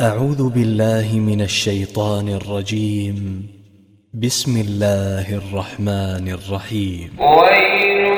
أعوذ بالله من الشيطان الرجيم. بسم الله الرحمن الرحيم. ويل